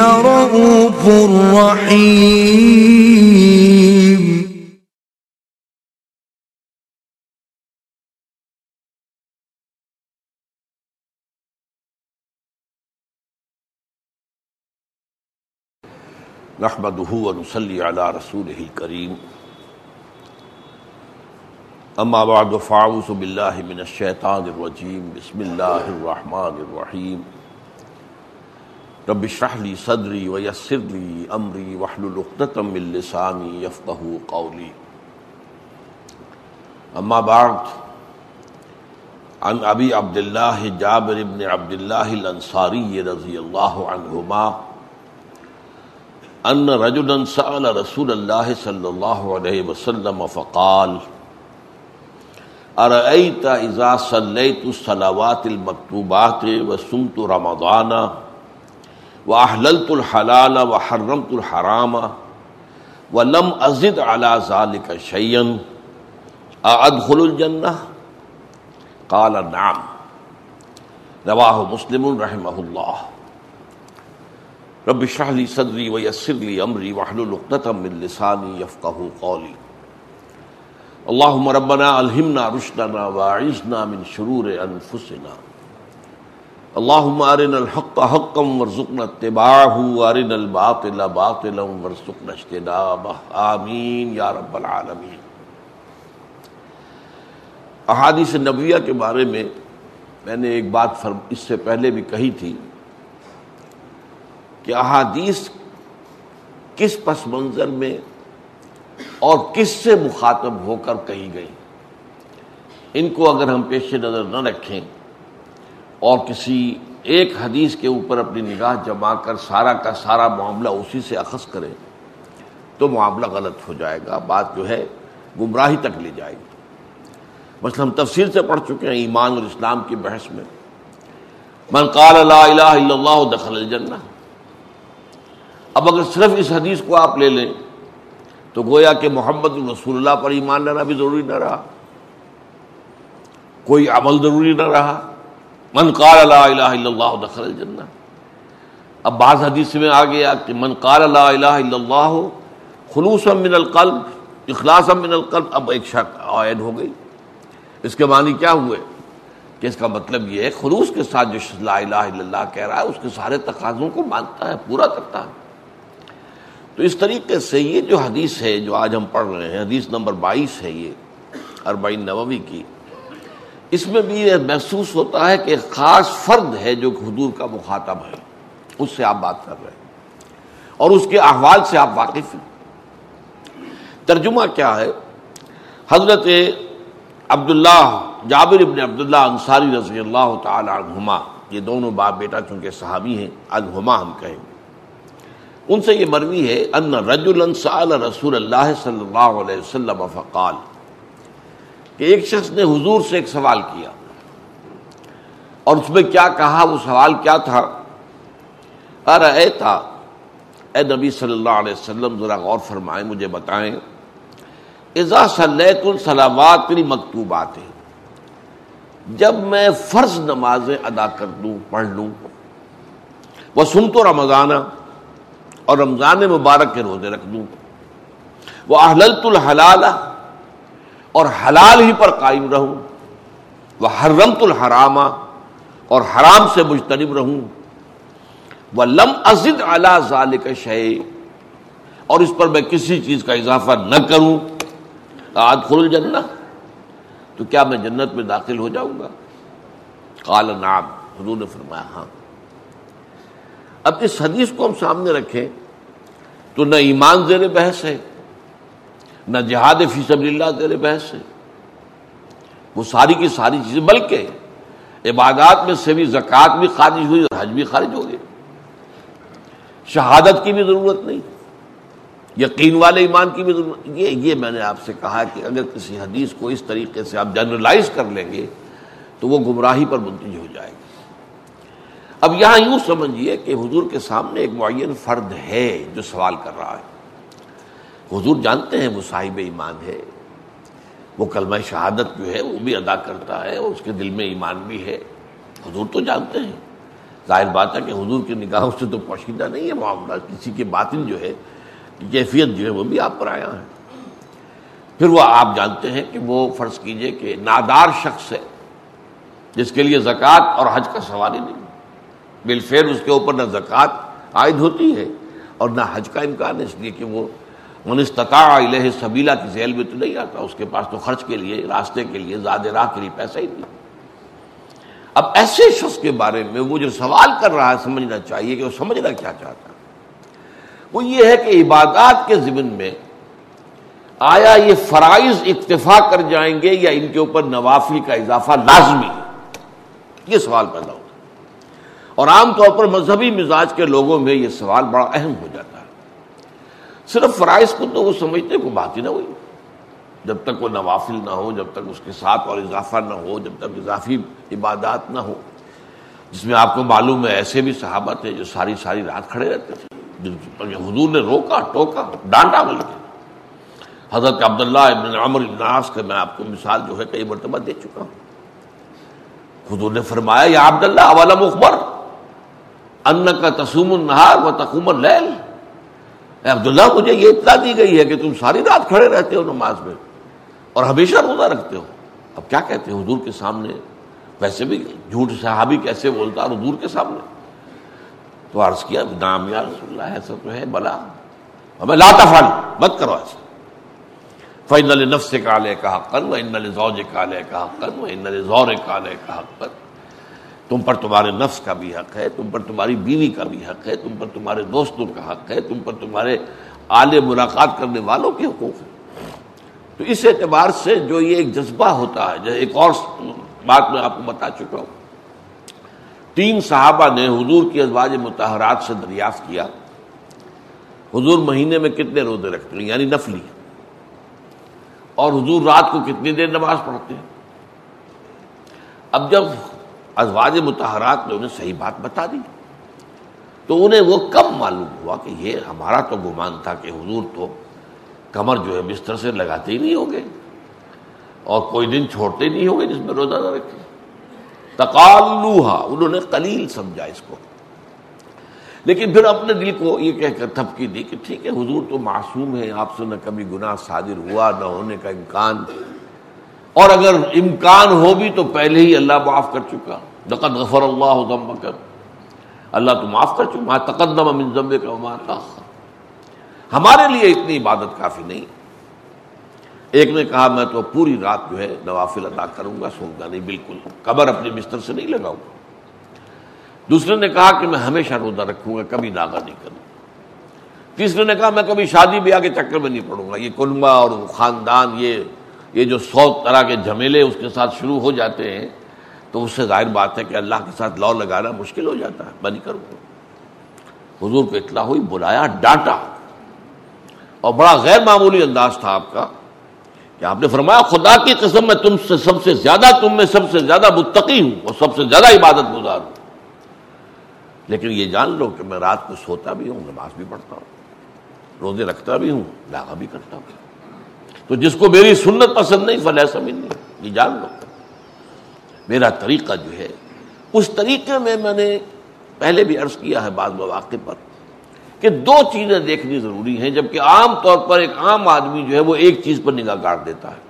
رؤوف رحيم نحمده ونصلي على رسوله الكريم. اما بعد فاعوذ بالله من الشيطان الرجيم. بسم الله الرحمن الرحيم. رب اشرح لي صدري ويسر لي امري واحلل عقدة من لساني يفقهوا قولي. اما بعد، عن ابي عبد الله جابر بن عبد الله الانصاري رضي الله عنهما ان رجلا سأل رسول الله صلى الله عليه وسلم فقال ارأيت اذا صليت الصلوات المكتوبات وصمت رمضان؟ و واحللت الحلال و وحرمت الحرام ولم ازد على ذلك شيئا ادخل الجنه قال نعم رواه مسلم رحمه الله رب اشرح لي صدري ويسر لي امري واحلل عقدة من لساني يفقهوا قولي اللهم ربنا الهمنا رشدنا واعذنا من شرور انفسنا اللهم ارنا الحق حقا وارزقنا اتباعه وارنا الباطل باطلا وارزقنا اجتنابه آمين يا رب العالمين احادیث نبویہ کے بارے میں میں نے ایک بات فرم اس سے پہلے بھی کہی تھی کہ احادیث کس پس منظر میں اور کس سے مخاطب ہو کر کہی گئی۔ ان کو اگر ہم پیش نظر نہ رکھیں اور کسی ایک حدیث کے اوپر اپنی نگاہ جما کر سارا کا سارا معاملہ اسی سے اخذ کریں تو معاملہ غلط ہو جائے گا، بات جو ہے گمراہی تک لے جائے گی۔ مثلا ہم تفصیل سے پڑھ چکے ہیں ایمان اور اسلام کی بحث میں۔ من قال لا الہ الا اللہ دخل الجنہ۔ اب اگر صرف اس حدیث کو آپ لے لیں تو گویا کہ محمد رسول اللہ پر ایمان لانا بھی ضروری نہ رہا۔ کوئی عمل ضروری نہ رہا۔ من قال لا الہ الا اللہ دخل الجنہ۔ اب بعض حدیث میں آ گیا کہ من قال لا الہ الا اللہ خلوصا من القلب، اخلاصا من القلب، اب ایک شک عائد ہو گئی۔ اس کے معنی کیا ہوئے؟ کہ اس کا مطلب یہ ہے، خلوص کے ساتھ جو لا الہ الا اللہ کہہ رہا ہے، اس کے سارے تقاضوں کو مانتا ہے، پورا کرتا ہے۔ تو اس طریقے سے یہ جو حدیث ہے، جو آج ہم پڑھ رہے ہیں، حدیث نمبر بائیس ہے یہ، اربعین نووی کی۔ اس میں بھی یہ محسوس ہوتا ہے کہ ایک خاص فرد ہے جو حضور کا مخاطب ہے۔ اس سے آپ بات کر رہے ہیں۔ اور اس کے احوال سے آپ واقف ہیں۔ ترجمہ کیا ہے؟ حضرت عبداللہ جابر ابن عبداللہ انصاری رضی اللہ تعالی عنہما، یہ دونوں باپ بیٹا چونکہ صحابی ہیں عنہما ہم کہیں ان سے یہ مروی ہے، ان رجلا سأل رسول اللہ صلی اللہ علیہ وسلم فقال کہ ایک شخص نے حضور سے ایک سوال کیا اور اس میں کیا کہا؟ وہ سوال کیا تھا؟ ارے تھا اے نبی صلی اللہ علیہ وسلم، ذرا غور فرمائیں، مجھے بتائیں۔ ازا صلیت السلامات میری مکتوبات ہیں جب میں فرض نمازیں ادا کر دوں، پڑھ لوں، وہ سن تو رمضانہ، اور رمضان مبارک کے روزے رکھ دوں، وہ احللت الحلال اور حلال ہی پر قائم رہوں۔ وہ حرمت الحرامہ اور حرام سے مجتنب رہوں۔ وہ لم ازد اعلی ذالک شے اور اس پر میں کسی چیز کا اضافہ نہ کروں۔ ادخل الجنہ تو کیا میں جنت میں داخل ہو جاؤں گا؟ قال نعم، حضور نے فرمایا ہاں۔ اب اس حدیث کو ہم سامنے رکھیں تو نہ ایمان زیر بحث ہے نہ جہاد فی سبیل اللہ زیر بحث ہے وہ ساری کی ساری چیزیں، بلکہ عبادات میں سے بھی، زکوٰۃ بھی خارج ہوئی اور حج بھی خارج ہو گئی شہادت کی بھی ضرورت نہیں۔ یقین والے ایمان کی بھی ضرورت یہ یہ میں نے آپ سے کہا کہ اگر کسی حدیث کو اس طریقے سے آپ جنرلائز کر لیں گے تو وہ گمراہی پر منتج ہو جائے گی۔ اب یہاں یوں سمجھیے کہ حضور کے سامنے ایک معین فرد ہے جو سوال کر رہا ہے۔ حضور جانتے ہیں وہ صاحب ایمان ہے۔ وہ کلمہ شہادت جو ہے وہ بھی ادا کرتا ہے اور اس کے دل میں ایمان بھی ہے۔ حضور تو جانتے ہیں۔ ظاہر بات ہے کہ حضور کی نگاہوں سے تو پوشیدہ نہیں ہے معاملہ، کسی کے باطن جو ہے کیفیت جو ہے وہ بھی آپ پر آیا ہے۔ پھر وہ آپ جانتے ہیں کہ وہ فرض کیجیے کہ نادار شخص ہے، جس کے لیے زکوٰۃ اور حج کا سوال ہی نہیں۔ بالفیر اس کے اوپر نہ زکوٰۃ عائد ہوتی ہے اور نہ حج کا امکان ہے، اس لیے کہ وہ منستطاع الہ سبیلا کی ذیل میں تو نہیں آتا، اس کے پاس تو خرچ کے لیے، راستے کے لیے زیادہ راہ کے لیے پیسہ ہی نہیں۔ اب ایسے شخص کے بارے میں وہ جو سوال کر رہا ہے، سمجھنا چاہیے کہ وہ سمجھنا کیا چاہتا ہے۔ وہ یہ ہے کہ عبادات کے ضمن میں آیا یہ فرائض اکتفا کر جائیں گے یا ان کے اوپر نوافل کا اضافہ لازمی ہے؟ یہ سوال پیدا ہوتا ہے۔ اور عام طور پر مذہبی مزاج کے لوگوں میں یہ سوال بڑا اہم ہو جاتا ہے۔ صرف فرائض کو تو وہ سمجھتے کو بات ہی نہ ہوئی۔ جب تک وہ نوافل نہ ہو، جب تک اس کے ساتھ اور اضافہ نہ ہو، جب تک اضافی عبادات نہ ہو۔ جس میں آپ کو معلوم ہے، ایسے بھی صحابہ تھے جو ساری ساری رات کھڑے رہتے تھے۔ حضور نے روکا، ٹوکا، ڈانٹا بل کے حضرت عبداللہ ابن عمر الناس کا میں آپ کو مثال جو ہے کئی مرتبہ دے چکا ہوں۔ حضور نے فرمایا، یا عبداللہ، اولا مخبر ان کا تسوم النہار و تقوم اللیل۔ عبداللہ، مجھے یہ اطلاع دی گئی ہے کہ تم ساری رات کھڑے رہتے ہو نماز میں اور ہمیشہ روزہ رکھتے ہو۔ اب کیا کہتے ہیں حضور کے سامنے؟ ویسے بھی جھوٹ صحابی کیسے بولتا اور حضور کے سامنے؟ تو عرض کیا نام یا رسول اللہ، ایسا تو ہے، بلا۔ ہمیں لاتا فل مت کرو ایسا۔ فن نفس کالے کا حقن و ان زوج کالے کا حقن و ان زور کالے کا حقن تم پر تمہارے نفس کا بھی حق ہے، تم پر تمہاری بیوی کا بھی حق ہے، تم پر تمہارے دوستوں کا حق ہے، تم پر تمہارے آل ملاقات کرنے والوں کے حقوق ہیں۔ تو اس اعتبار سے جو یہ ایک جذبہ ہوتا ہے، جو ایک اور بات میں آپ کو بتا چکا ہوں۔ تین صحابہ نے حضور کی ازواج متحرات سے دریافت کیا۔ حضور مہینے میں کتنے روزے رکھتے ہیں؟ یعنی نفلی۔ اور حضور رات کو کتنی دیر نماز پڑھتے ہیں؟ اب جب ازواج متحرات نے انہیں صحیح بات بتا دی۔ تو انہیں وہ کب معلوم ہوا کہ یہ ہمارا تو گمان تھا کہ حضور تو کمر جو ہے بستر سے لگاتے ہی نہیں ہوں گے اور کوئی دن چھوڑتے نہیں ہوں گے جس میں روزہ نہ رکھے۔ تقالوہا، انہوں نے قلیل سمجھا اس کو۔ لیکن پھر اپنے دل کو یہ کہہ کر تھپکی دی کہ ٹھیک ہے، حضور تو معصوم ہے آپ سے نہ کبھی گناہ صادر ہوا، نہ ہونے کا امکان اور اگر امکان ہو بھی تو پہلے ہی اللہ معاف کر چکا۔ لقد غفر اللہ ذنبک۔ اللہ تو معاف کر چکا۔ تقدم من ذنبک وما تاخر ہمارے لیے اتنی عبادت کافی نہیں۔ ایک نے کہا، میں تو پوری رات جو ہے نوافل ادا کروں گا سوں گا نہیں، بالکل۔ قبر اپنے بستر سے نہیں لگاؤں گا۔ دوسرے نے کہا کہ میں ہمیشہ روزہ رکھوں گا، کبھی ناغا نہیں کروں۔ تیسرے نے کہا، میں کبھی شادی بیاہ کے چکر میں نہیں پڑوں گا۔ یہ کنبا اور خاندان، یہ یہ جو سو طرح کے جھمیلے اس کے ساتھ شروع ہو جاتے ہیں، تو اس سے ظاہر بات ہے کہ اللہ کے ساتھ لو لگانا مشکل ہو جاتا ہے میں نہیں کروں حضور کو اطلاع ہوئی، بلایا ڈانٹا۔ اور بڑا غیر معمولی انداز تھا آپ کا کہ آپ نے فرمایا، خدا کی قسم میں تم سے سب سے زیادہ، تم میں سب سے زیادہ متقی ہوں اور سب سے زیادہ عبادت گزار ہوں۔ لیکن یہ جان لو کہ میں رات کو سوتا بھی ہوں، نماز بھی پڑھتا ہوں، روزے رکھتا بھی ہوں لاغا بھی کرتا ہوں۔ تو جس کو میری سنت پسند نہیں فلح سمجھ نہیں یہ جان لو۔ میرا طریقہ جو ہے، اس طریقے میں میں نے پہلے بھی عرض کیا ہے بعض مواقع پر کہ دو چیزیں دیکھنی ضروری ہیں، جبکہ عام طور پر ایک عام آدمی جو ہے وہ ایک چیز پر نگاہ گاڑ دیتا ہے۔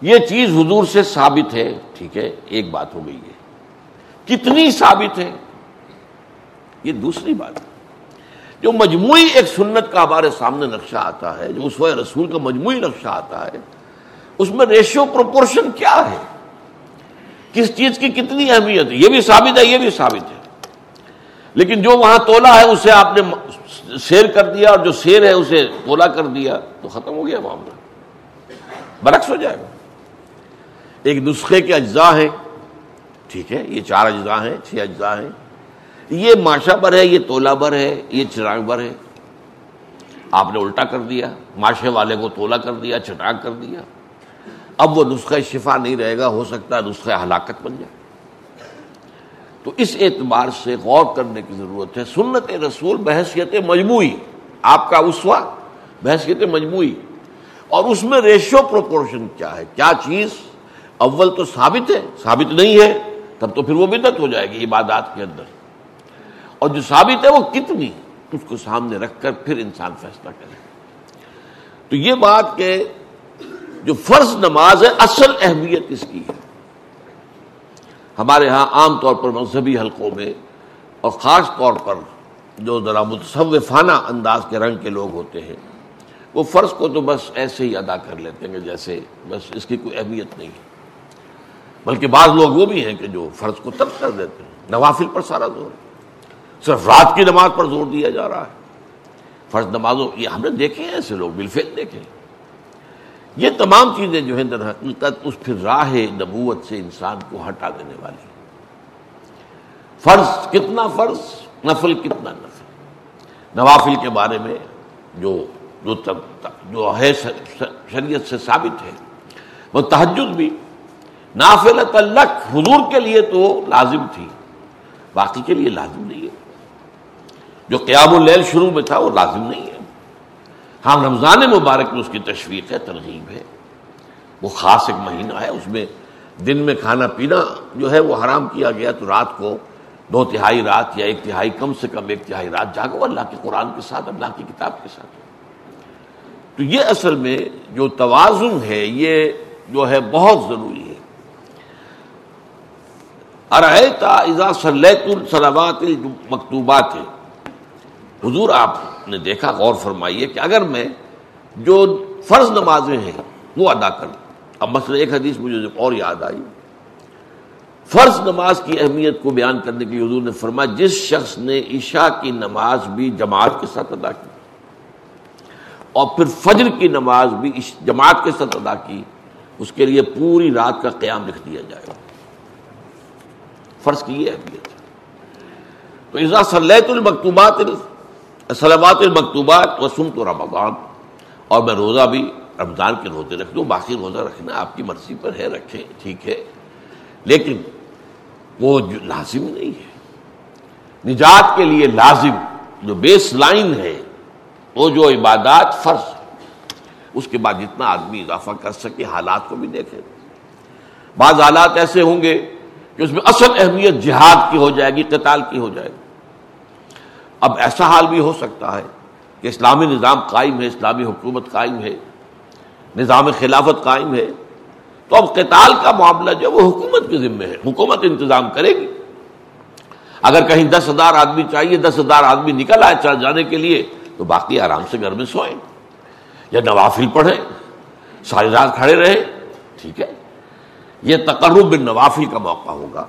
یہ چیز حضور سے ثابت ہے، ٹھیک ہے، ایک بات ہو گئی ہے۔ کتنی ثابت ہے؟ یہ دوسری بات۔ ہے جو مجموعی ایک سنت کا ہمارے سامنے نقشہ آتا ہے، جو اس رسول کا مجموعی نقشہ آتا ہے، اس میں ریشو پروپورشن کیا ہے؟ کس چیز کی کتنی اہمیت ہے؟ یہ بھی ثابت ہے، یہ بھی ثابت ہے۔ لیکن جو وہاں تولا ہے، اسے آپ نے سیر کر دیا، اور جو سیر ہے، اسے تولا کر دیا، تو ختم ہو گیا معاملہ۔ برعکس ہو جائے گا۔ ایک نسخے کے اجزاء ہیں، ٹھیک ہے، یہ چار اجزاء ہیں، چھ اجزاء ہیں۔ یہ ماشا بر ہے، یہ تولا بر ہے، یہ چراغ بر ہے۔ آپ نے الٹا کر دیا ماشے والے کو تولا کر دیا، چٹاک کر دیا۔ اب وہ نسخہ شفا نہیں رہے گا، ہو سکتا ہے نسخہ ہلاکت بن جائے۔ تو اس اعتبار سے غور کرنے کی ضرورت ہے۔ سنت رسول بحثیت مجموعی، آپ کا اسوا بحثیت مجموعی۔ اور اس میں ریشو پروپورشن کیا ہے؟ کیا چیز؟ اول تو ثابت ہے، ثابت نہیں ہے، تب تو پھر وہ بدت ہو جائے گی عبادات کے اندر۔ اور جو ثابت ہے وہ کتنی اس کو سامنے رکھ کر پھر انسان فیصلہ کرے۔ تو یہ بات کہ جو فرض نماز ہے، اصل اہمیت اس کی ہے۔ ہمارے ہاں عام طور پر مذہبی حلقوں میں اور خاص طور پر جو ذرا متصوفانہ انداز کے رنگ کے لوگ ہوتے ہیں، وہ فرض کو تو بس ایسے ہی ادا کر لیتے ہیں جیسے بس اس کی کوئی اہمیت نہیں ہے۔ بلکہ بعض لوگ وہ بھی ہیں کہ جو فرض کو ترک کر دیتے ہیں۔ نوافل پر سارا زور۔ ہے صرف رات کی نماز پر زور دیا جا رہا ہے۔ فرض نمازوں، یہ ہم نے دیکھے ہیں، ایسے لوگ بالفیل دیکھے یہ تمام چیزیں جو ہیں در حقیقت اس پھر راہ نبوت سے انسان کو ہٹا دینے والی فرض کتنا فرض، نفل کتنا نفل۔ نوافل کے بارے میں جو جو جو ہے شریعت سے ثابت ہے۔ وہ تحجد بھی نافل تلق حضور کے لیے تو لازم تھی۔ باقی کے لیے لازم نہیں۔ جو قیام اللیل شروع میں تھا وہ لازم نہیں ہے۔ ہاں رمضان مبارک میں اس کی تشویق ہے، ترغیب ہے۔ وہ خاص ایک مہینہ ہے، اس میں دن میں کھانا پینا جو ہے وہ حرام کیا گیا تو رات کو دو تہائی رات یا ایک تہائی کم سے کم ایک تہائی رات جاگو، اللہ کے قرآن کے ساتھ، اللہ کی کتاب کے ساتھ۔ تو یہ اصل میں جو توازن ہے، یہ جو ہے بہت ضروری ہے۔ ارحتا سلیت السلامات مکتوبات ہے۔ حضور آپ نے دیکھا، غور فرمائیے کہ اگر میں جو فرض نمازیں ہیں وہ ادا کر اب مثلا ایک حدیث مجھے اور یاد آئی۔ فرض نماز کی اہمیت کو بیان کرنے کے لیے حضور نے فرمایا، جس شخص نے عشاء کی نماز بھی جماعت کے ساتھ ادا کی اور پھر فجر کی نماز بھی جماعت کے ساتھ ادا کی، اس کے لیے پوری رات کا قیام لکھ دیا جائے گا۔ فرض کی یہ اہمیت تو عزا صلیت المکتوبات سلامات المکتوبات وسم تو رمضان۔ اور میں روزہ بھی رمضان کے روزے رکھ دوں، باقی روزہ رکھنا آپ کی مرضی پر ہے، رکھیں، ٹھیک ہے۔ لیکن وہ لازم نہیں ہے۔ نجات کے لیے لازم جو بیس لائن ہے، وہ جو عبادات فرض اس کے بعد جتنا آدمی اضافہ کر سکے، حالات کو بھی دیکھے بعض حالات ایسے ہوں گے کہ اس میں اصل اہمیت جہاد کی ہو جائے گی، قتال کی ہو جائے گی۔ اب ایسا حال بھی ہو سکتا ہے کہ اسلامی نظام قائم ہے، اسلامی حکومت قائم ہے، نظام خلافت قائم ہے، تو اب قتال کا معاملہ جو وہ حکومت کے ذمے ہے، حکومت انتظام کرے گی۔ اگر کہیں دس ہزار آدمی چاہیے، دس ہزار آدمی نکل آئے چل جانے کے لیے، تو باقی آرام سے گھر میں سوئیں۔ یا نوافل پڑھیں، ساری رات کھڑے رہے ٹھیک ہے؟ یہ تقرب بن نوافل کا موقع ہوگا۔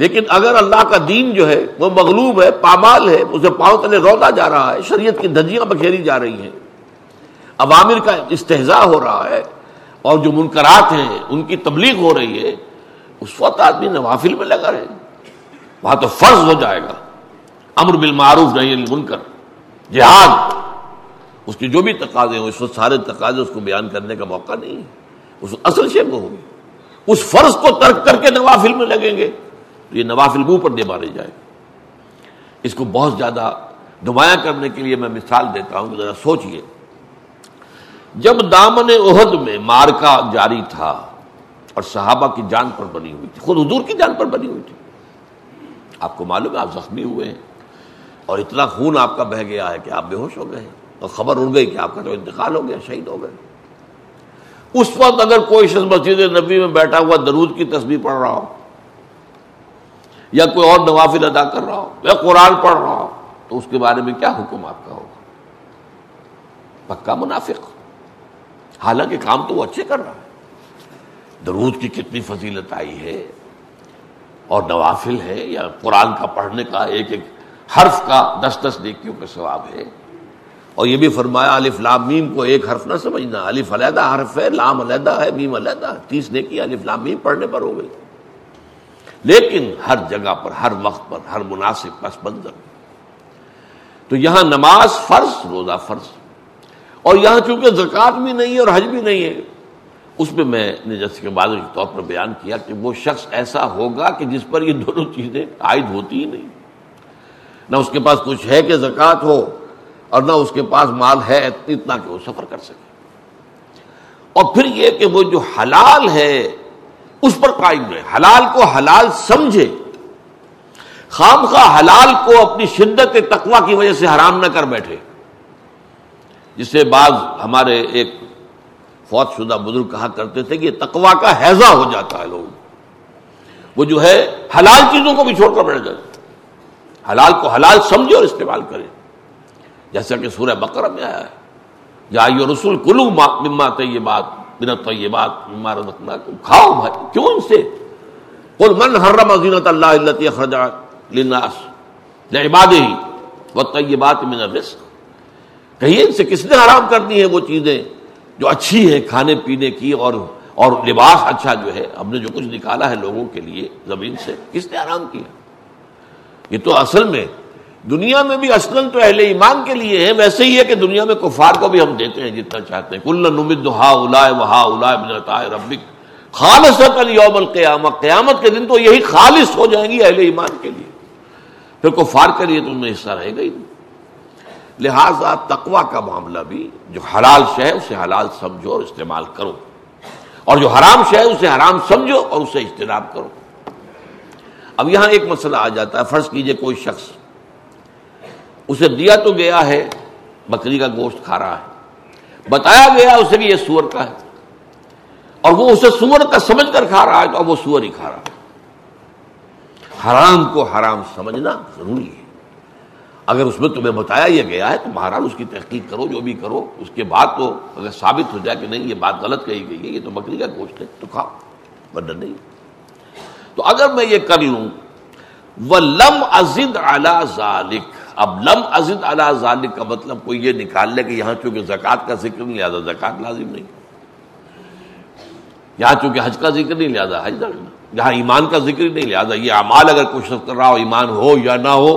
لیکن اگر اللہ کا دین جو ہے وہ مغلوب ہے، پامال ہے، اسے پاؤں تلے رودا جا رہا ہے، شریعت کی دھجیاں بکھیری جا رہی ہیں۔ عوامر کا استحضاء ہو رہا ہے اور جو منکرات ہیں، ان کی تبلیغ ہو رہی ہے، اس وقت آدمی نوافل میں لگا رہے۔ وہاں تو فرض ہو جائے گا۔ امر بالمعروف نہیں منکر جہاد، اس کی جو بھی تقاضے ہوں، اس وقت سارے تقاضے اس کو بیان کرنے کا موقع نہیں ہے۔ اس اصل شیپ ہوگی۔ اس فرض کو ترک کر کے نوافل میں لگیں گے۔ تو یہ نوافل منہ پر دے مارے جائے۔ اس کو بہت زیادہ نمایاں کرنے کے لیے میں مثال دیتا ہوں، ذرا سوچئے۔ جب دامن عہد میں مارکا جاری تھا اور صحابہ کی جان پر بنی ہوئی تھی، خود حضور کی جان پر بنی ہوئی تھی۔ آپ کو معلوم ہے، آپ زخمی ہوئے ہیں۔ اور اتنا خون آپ کا بہ گیا ہے کہ آپ بے ہوش ہو گئے اور خبر اڑ گئی کہ آپ کا تو انتقال ہو گیا، شہید ہو گئے۔ اس وقت اگر کوئی شخص مسجد نبی میں بیٹھا ہوا درود کی تصویر پڑھ رہا ہو یا کوئی اور نوافل ادا کر رہا ہو، یا قرآن پڑھ رہا ہو، تو اس کے بارے میں کیا حکم آپ کا ہوگا؟ پکا منافق۔ حالانکہ کام تو وہ اچھے کر رہا ہے۔ درود کی کتنی فضیلت آئی ہے۔ اور نوافل ہے یا قرآن کا پڑھنے کا ایک ایک حرف کا دس دس نیکیوں کا ثواب ہے۔ اور یہ بھی فرمایا، الف لام میم کو ایک حرف نہ سمجھنا۔ الف علیحدہ حرف ہے، لام علیحدہ ہے، میم علیحدہ تیس نیکی الف لام میم پڑھنے پر ہو گئی۔ لیکن ہر جگہ پر، ہر وقت پر، ہر مناسب پس منظر۔ تو یہاں نماز فرض، روزہ فرض۔ اور یہاں چونکہ زکوٰۃ بھی نہیں ہے اور حج بھی نہیں ہے، اس میں میں نے جیسے کہ بعض کے طور پر بیان کیا کہ وہ شخص ایسا ہوگا کہ جس پر یہ دونوں چیزیں عائد ہوتی ہی نہیں۔ نہ اس کے پاس کچھ ہے کہ زکوٰۃ ہو اور نہ اس کے پاس مال ہے اتنا کہ وہ سفر کر سکے۔ اور پھر یہ کہ وہ جو حلال ہے اس پر قائم رہے۔ حلال کو حلال سمجھے۔ خام خواہ حلال کو اپنی شدت تقوا کی وجہ سے حرام نہ کر بیٹھے۔ جس سے بعض ہمارے ایک فوت شدہ بزرگ کہا کرتے تھے کہ یہ تقوا کا حیضہ ہو جاتا ہے لوگ وہ جو ہے حلال چیزوں کو بھی چھوڑ کر بیٹھ جاتے حلال کو حلال سمجھے اور استعمال کرے۔ جیسا کہ سورہ بقرہ میں آیا ہے۔ یا یہ رسول کلو مما یہ بات بنا تو یہ کھاؤ بھائی، کیوں ان سے؟ قل من حرم زینت اللہ التی اخرجات للناس لعباد ہی وہ من الرزق۔ کہیے ان سے کس نے حرام کر دی ہے وہ چیزیں جو اچھی ہیں، کھانے پینے کی اور اور لباس اچھا جو ہے۔ ہم نے جو کچھ نکالا ہے لوگوں کے لیے زمین سے، کس نے آرام کیا؟ یہ تو اصل میں دنیا میں بھی اصل تو اہل ایمان کے لیے ہے ویسے ہی ہے کہ دنیا میں کفار کو بھی ہم دیتے ہیں جتنا چاہتے ہیں۔ کل نمد ہا الا وہا الا ربک۔ خالص یوم القیامت قیامت کے دن تو یہی خالص ہو جائیں گی اہل ایمان کے لیے۔ پھر کفار کے لیے تو ان میں حصہ رہے گا ہی نہیں۔ لہذا تقوا کا معاملہ بھی، جو حلال شہ اسے حلال سمجھو اور استعمال کرو۔ اور جو حرام شہ اسے حرام سمجھو اور اسے اجتناب کرو۔ اب یہاں ایک مسئلہ آ جاتا ہے۔ فرض کیجیے کوئی شخص اسے دیا تو گیا ہے، بکری کا گوشت کھا رہا ہے۔ بتایا گیا اسے کہ یہ سور کا ہے۔ اور وہ اسے سور کا سمجھ کر کھا رہا ہے، تو اب وہ سور ہی کھا رہا ہے۔ حرام کو حرام سمجھنا ضروری ہے۔ اگر اس میں تمہیں بتایا یہ گیا ہے، تو مہاراج اس کی تحقیق کرو، جو بھی کرو۔ اس کے بعد تو اگر ثابت ہو جائے کہ نہیں، یہ بات غلط کہی گئی ہے، یہ تو بکری کا گوشت ہے، تو کھاؤ، ورنہ نہیں۔ تو اگر میں یہ کر لوں وہ لم ازد اعلی ذالک اب لم ازد اعلی ذالک کا مطلب کوئی یہ نکال لے کہ یہاں چونکہ زکوٰۃ کا ذکر نہیں لہٰذا زکوٰۃ لازم نہیں یہاں چونکہ حج کا ذکر نہیں لہٰذا حج یہاں ایمان کا ذکر نہیں لہٰذا یہ امال اگر کوشش کر رہا ہو، ایمان ہو یا نہ ہو،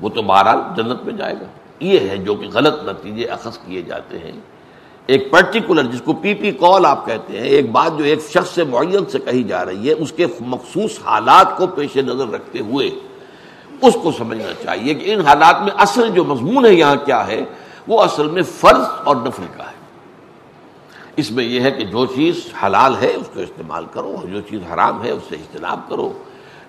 وہ تو بہرحال جنت میں جائے گا۔ یہ ہے جو کہ غلط نتیجے اخذ کیے جاتے ہیں۔ ایک پرٹیکولر جس کو پی پی کال آپ کہتے ہیں، ایک بات جو ایک شخص سے معین سے کہی جا رہی ہے، اس کے مخصوص حالات کو پیش نظر رکھتے ہوئے اس کو سمجھنا چاہیے کہ ان حالات میں اصل جو مضمون ہے یہاں کیا ہے، وہ اصل میں فرض اور نفل کا ہے۔ اس میں یہ ہے کہ جو چیز حلال ہے، اس کو استعمال کرو، اور جو چیز حرام ہے، اس سے اجتناب کرو۔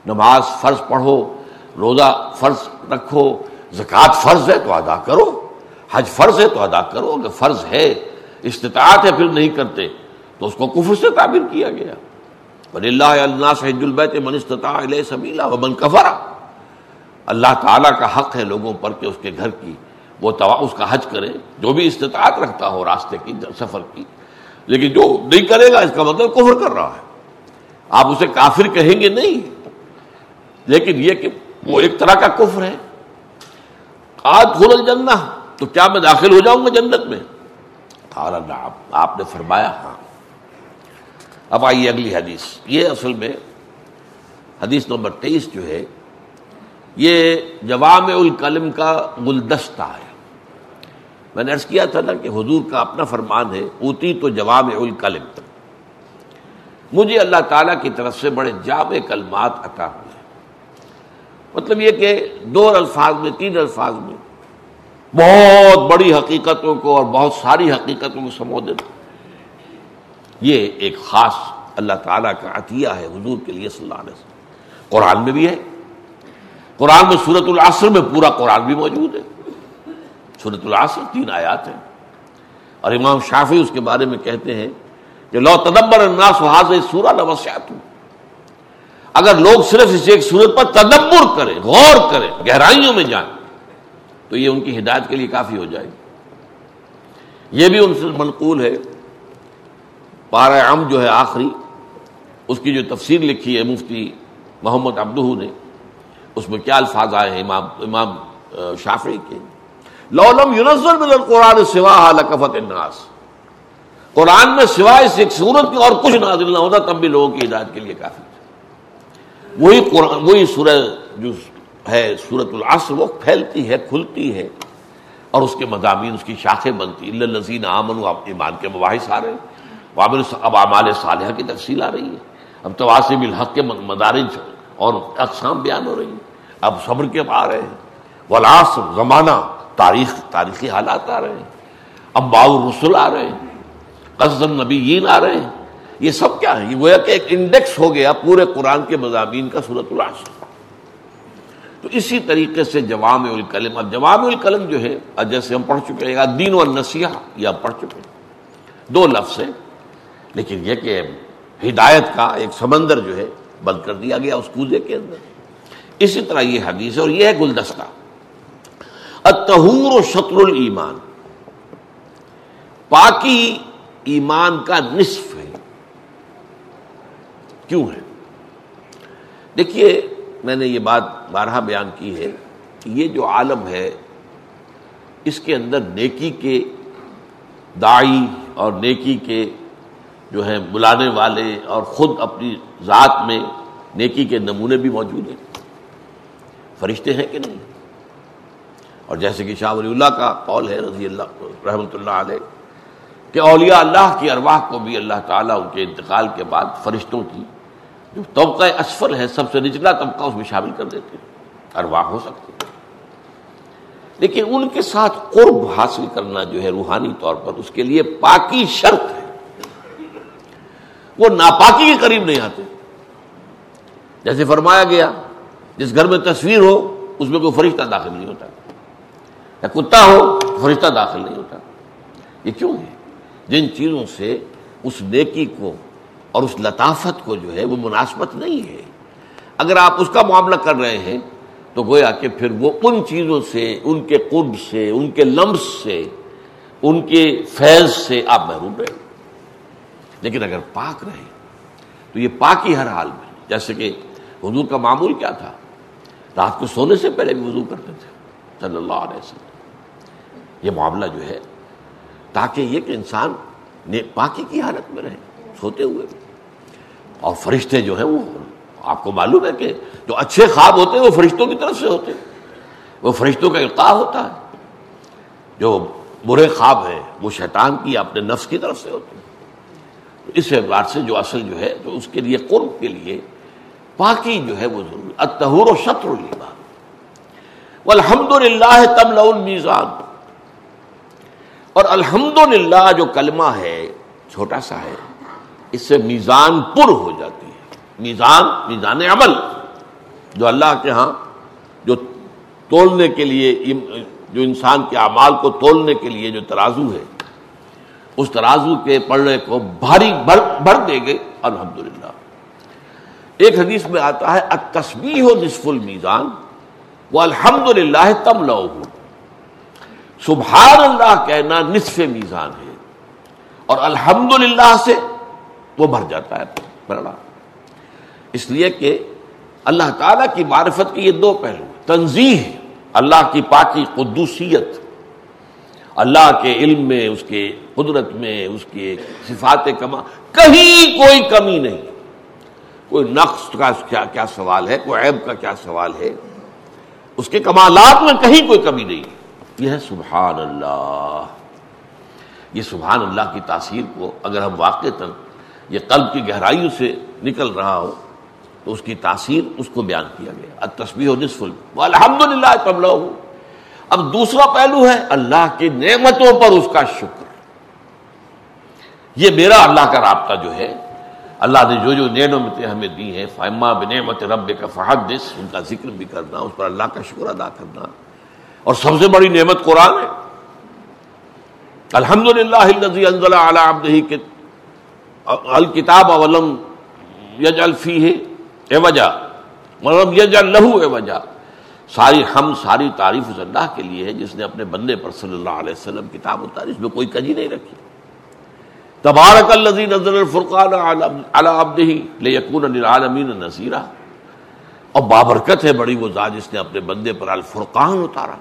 نماز فرض پڑھو، روزہ فرض رکھو، زکوٰۃ فرض ہے تو ادا کرو، حج فرض ہے تو ادا کرو، اگر فرض ہے، استطاعت ہے پھر نہیں کرتے، تو اس کو کفر سے تعبیر کیا گیا۔ اللہ اللہ سہج البیت من استطاع علیہ سبیلا ومن کفرا اللہ تعالیٰ کا حق ہے لوگوں پر کہ اس کے گھر کی وہ توا، اس کا حج کرے، جو بھی استطاعت رکھتا ہو راستے کی، سفر کی، لیکن جو نہیں کرے گا، اس کا مطلب کفر کر رہا ہے۔ آپ اسے کافر کہیں گے نہیں، لیکن یہ کہ وہ ایک طرح کا کفر ہے۔ آج کھل جنہ تو کیا میں داخل ہو جاؤں گا جنت میں؟ آپ نے فرمایا ہاں۔ اب آئیے اگلی حدیث۔ یہ اصل میں حدیث نمبر تیئیس جو ہے یہ جوام الکلم کا گلدستہ ہے۔ میں نے ارض کیا تھا نا کہ حضور کا اپنا فرمان ہے، اوتی تو جوام الکلم۔ مجھے اللہ تعالیٰ کی طرف سے بڑے جامع کلمات عطا ہوئے۔ مطلب یہ کہ دو الفاظ میں، تین الفاظ میں بہت بڑی حقیقتوں کو اور بہت ساری حقیقتوں کو سمودت یہ ایک خاص اللہ تعالیٰ کا عطیہ ہے حضور کے لیے صلی اللہ علیہ وسلم۔ قرآن میں بھی ہے قرآن میں صورت العصر میں پورا قرآن بھی موجود ہے۔ صورت العصر تین آیات ہیں۔ اور امام شافی اس کے بارے میں کہتے ہیں کہ لو تدبر الناس حاضر سورہ نوسیات اگر لوگ صرف اس ایک صورت پر تدبر کریں، غور کریں، گہرائیوں میں جائیں، تو یہ ان کی ہدایت کے لیے کافی ہو جائے گی۔ یہ بھی ان سے منقول ہے۔ پارہ ام جو ہے آخری، اس کی جو تفسیر لکھی ہے مفتی محمد عبدہ نے اس میں کیا الفاظ آئے ہیں؟ امام امام شافعی کے۔ لولم یونزل من القرآن سوا لکفت الناس۔ قرآن میں سوائے اس ایک صورت کی اور کچھ نازل نہ ہوتا تب بھی لوگوں کی ہدایت کے لیے کافی وہی قرآن وہی سورہ جو ہے صورت العصر، وہ پھیلتی ہے، کھلتی ہے۔ اور اس کے مضامین، اس کی شاخیں بنتی اللہ لذین آمن ایمان کے مباحث آ رہے ہیں۔ اب اعمال صالحہ کی تفصیل آ رہی ہے۔ اب تواسب الحق کے مدارج اور اقسام بیان ہو رہی ہیں۔ اب صبر کے آ رہے ہیں ولاس زمانہ، تاریخ، تاریخی حالات آ رہے ہیں۔ اب باؤ رسول آ رہے ہیں۔ قزم نبیین آ رہے ہیں۔ یہ سب کیا ہے؟ یہ گویا کہ ایک انڈیکس ہو گیا پورے قرآن کے مضامین کا صورت العصر۔ تو اسی طریقے سے جوام القلم اب جوام القلم جو ہے جیسے ہم پڑھ چکے ہیں دین و نسیحہ یہ آپ پڑھ چکے ہیں۔ دو لفظ ہیں، لیکن یہ کہ ہدایت کا ایک سمندر جو ہے، بند کر دیا گیا اس کوزے کے اندر۔ اسی طرح یہ حدیث ہے اور یہ ہے گلدستہ۔ اتہور و شطر المان پاکی ایمان کا نصف ہے۔ کیوں ہے؟ دیکھیے، میں نے یہ بات بارہ بیان کی ہے کہ یہ جو عالم ہے، اس کے اندر نیکی کے دائی اور نیکی کے جو ہیں، بلانے والے اور خود اپنی ذات میں نیکی کے نمونے بھی موجود ہیں۔ فرشتے ہیں کہ نہیں؟ اور جیسے کہ شاہ ولی اللہ کا قول ہے، رضی اللہ رحمۃ اللہ علیہ، کہ اولیاء اللہ کی ارواح کو بھی اللہ تعالیٰ ان کے انتقال کے بعد فرشتوں کی جو طبقہ اسفل ہے، سب سے نچلا طبقہ اس میں شامل کر دیتے ہیں۔ ارواح ہو سکتے لیکن ان کے ساتھ قرب حاصل کرنا جو ہے روحانی طور پر اس کے لیے پاکی شرط ہے۔ وہ ناپاکی کے قریب نہیں آتے۔ جیسے فرمایا گیا جس گھر میں تصویر ہو، اس میں کوئی فرشتہ داخل نہیں ہوتا۔ یا کتا ہو، فرشتہ داخل نہیں ہوتا۔ یہ کیوں ہے؟ جن چیزوں سے اس نیکی کو اور اس لطافت کو جو ہے وہ مناسبت نہیں ہے۔ اگر آپ اس کا معاملہ کر رہے ہیں، تو گویا کہ پھر وہ ان چیزوں سے، ان کے قرب سے، ان کے لمس سے، ان کے فیض سے آپ محروم رہے لیکن اگر پاک رہے تو یہ پاکی ہر حال میں، جیسے کہ حضور کا معمول کیا تھا؟ رات کو سونے سے پہلے بھی وضو کرتے تھے، صلی اللہ علیہ وسلم۔ یہ معاملہ جو ہے، تاکہ یہ کہ انسان پاکی کی حالت میں رہے، سوتے ہوئے۔ اور فرشتے جو ہیں، وہ آپ کو معلوم ہے کہ جو اچھے خواب ہوتے ہیں، وہ فرشتوں کی طرف سے ہوتے ہیں۔ وہ فرشتوں کا القاع ہوتا ہے۔ جو برے خواب ہیں، وہ شیطان کی اپنے نفس کی طرف سے ہوتے ہیں۔ اس اعتبار سے جو اصل جو ہے تو اس کے لیے قرب کے لیے پاکی جو ہے وہ ضروری اتہور و شطر المان الحمد للہ تم المیزان۔ اور الحمد للہ جو کلمہ ہے، چھوٹا سا ہے، اس سے میزان پر ہو جاتی ہے۔ میزان میزان عمل۔ جو اللہ کے ہاں جو تولنے کے لیے، جو انسان کے اعمال کو تولنے کے لیے جو ترازو ہے، اس ترازو کے پڑھنے کو بھاری بھر دے گے الحمد ایک حدیث میں آتا ہے تصویر ہو نصف المیزان وہ الحمد للہ تم لو سبحان اللہ کہنا نصف میزان ہے، اور الحمد للہ سے وہ بھر جاتا ہے بڑا اس لیے کہ اللہ تعالی کی معرفت کے یہ دو پہلو تنظیم اللہ کی پاکی قدوسیت۔ اللہ کے علم میں، اس کے قدرت میں، اس کے صفات کما۔ کہیں کوئی کمی نہیں۔ کوئی نقص کا کیا کیا سوال ہے، کوئی عیب کا کیا سوال ہے؟ اس کے کمالات میں کہیں کوئی کمی نہیں یہ ہے سبحان اللہ۔ یہ سبحان اللہ کی تاثیر کو اگر ہم واقع یہ قلب کی گہرائیوں سے نکل رہا ہو، تو اس کی تاثیر اس کو بیان کیا گیا۔ تصویر و نصف الحمد للہ تبلا اب دوسرا پہلو ہے اللہ کی نعمتوں پر اس کا شکر۔ یہ میرا اللہ کا رابطہ جو ہے اللہ نے جو جو نعمتیں ہمیں دی ہیں فہما بنعمت رب کا فحدث، ان کا ذکر بھی کرنا، اس پر اللہ کا شکر ادا کرنا۔ اور سب سے بڑی نعمت قرآن ہے۔ الحمد للہ الکتاب اولم یج الفی ہے اے وجہ ملم یج لہو اے وجہ ساری ہم، ساری تعریف اس اللہ کے لیے ہے، جس نے اپنے بندے پر صلی اللہ علیہ وسلم کتاب اتاری اس میں کوئی کجی نہیں رکھی۔ تبارک الذی نزل الفرقان علی لیکون للعالمین نذیرا۔ اور بابرکت ہے بڑی وہ ذات جس نے اپنے بندے پر الفرقان اتارا۔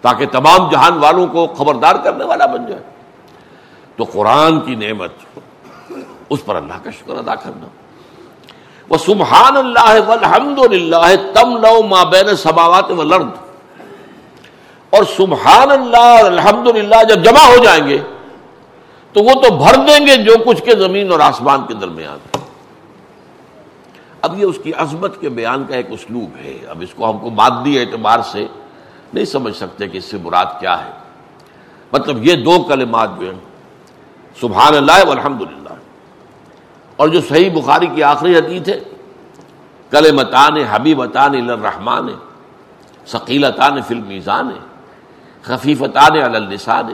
تاکہ تمام جہان والوں کو خبردار کرنے والا بن جائے۔ تو قرآن کی نعمت اس پر اللہ کا شکر ادا کرنا۔ وہ سبحان اللہ الحمد للہ تم لو ماں بین سماوات و لرد اور سبحان اللہ الحمد للہ جب جمع ہو جائیں گے تو وہ تو بھر دیں گے جو کچھ کے زمین اور آسمان کے درمیان اب یہ اس کی عظمت کے بیان کا ایک اسلوب ہے۔ اب اس کو ہم کو مادی اعتبار سے نہیں سمجھ سکتے کہ اس سے مراد کیا ہے۔ مطلب یہ دو کلمات جو ہیں، سبحان اللہ الحمد للہ۔ اور جو صحیح بخاری کی آخری حدیث ہے، کلمتان حبیبتان الرحمان ثقیلتان فی المیزان، خفیفتان علی اللسان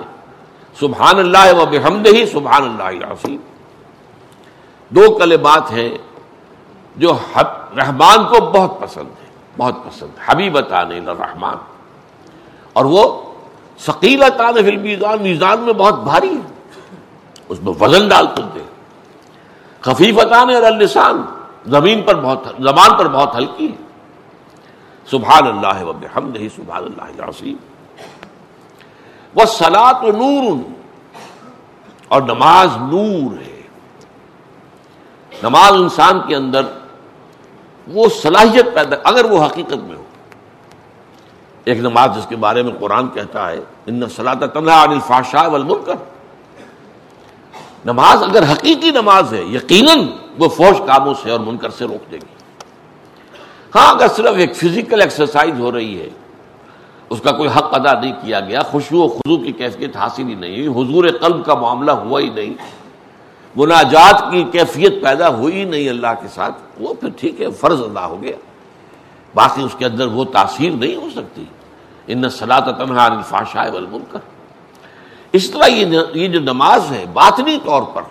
سبحان اللہ و بحمد ہی سبحان اللہ دو کلمات ہیں جو رحمان کو بہت پسند ہے بہت پسند حبیبتان الرحمان اور وہ ثقیلتان فی المیزان، میزان میں بہت بھاری ہے اس میں وزن ڈال ڈالتے تھے خفیفتان اور اللسان، زمین پر بہت زبان پر بہت ہلکی ہے سبحان اللہ و بحمد ہی سبحان اللہ عظیم وہ سلاد نور۔ اور نماز نور ہے۔ نماز انسان کے اندر وہ صلاحیت پیدا اگر وہ حقیقت میں ہو۔ ایک نماز جس کے بارے میں قرآن کہتا ہے ان سلاد تنہا عن الفاشا والمنکر نماز اگر حقیقی نماز ہے، یقیناً وہ فوج کاموں سے اور منکر سے روک دے گی۔ ہاں اگر صرف ایک فزیکل ایکسرسائز ہو رہی ہے اس کا کوئی حق ادا نہیں کیا گیا خوشبو و خزو کی کیفیت حاصل ہی نہیں حضور قلب کا معاملہ ہوا ہی نہیں، مناجات کی کیفیت پیدا ہوئی نہیں اللہ کے ساتھ، وہ پھر ٹھیک ہے، فرض ادا ہو گیا۔ باقی اس کے اندر وہ تاثیر نہیں ہو سکتی۔ ان سلاط تنہا الفاشا والمنکر۔ اس طرح یہ جو نماز ہے، باطنی طور پر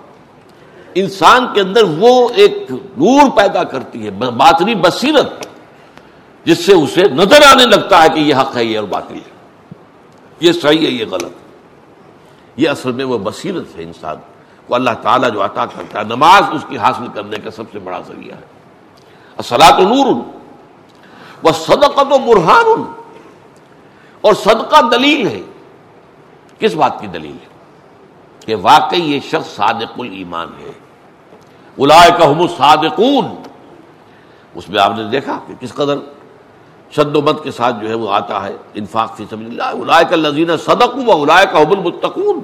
انسان کے اندر وہ ایک نور پیدا کرتی ہے، باطنی بصیرت۔ جس سے اسے نظر آنے لگتا ہے کہ یہ حق ہے، یہ اور باطل ہے۔ یہ صحیح ہے، یہ غلط یہ اصل میں وہ بصیرت ہے انسان۔ کو اللہ تعالیٰ جو عطا کرتا ہے، نماز اس کی حاصل کرنے کا سب سے بڑا ذریعہ ہے۔ اصلاۃ نور۔ وہ صدقہ برہان اور صدقہ دلیل ہے۔ کس بات کی دلیل ہے؟ کہ واقعی یہ شخص صادق الایمان ہے۔ الائے کا صادقون اس میں آپ نے دیکھا کہ کس قدر شد و مت کے ساتھ جو ہے وہ آتا ہے انفاق فی سبیل اللہ. الائے کا لذین صدق و الائے کا حب المتقون.